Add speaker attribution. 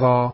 Speaker 1: var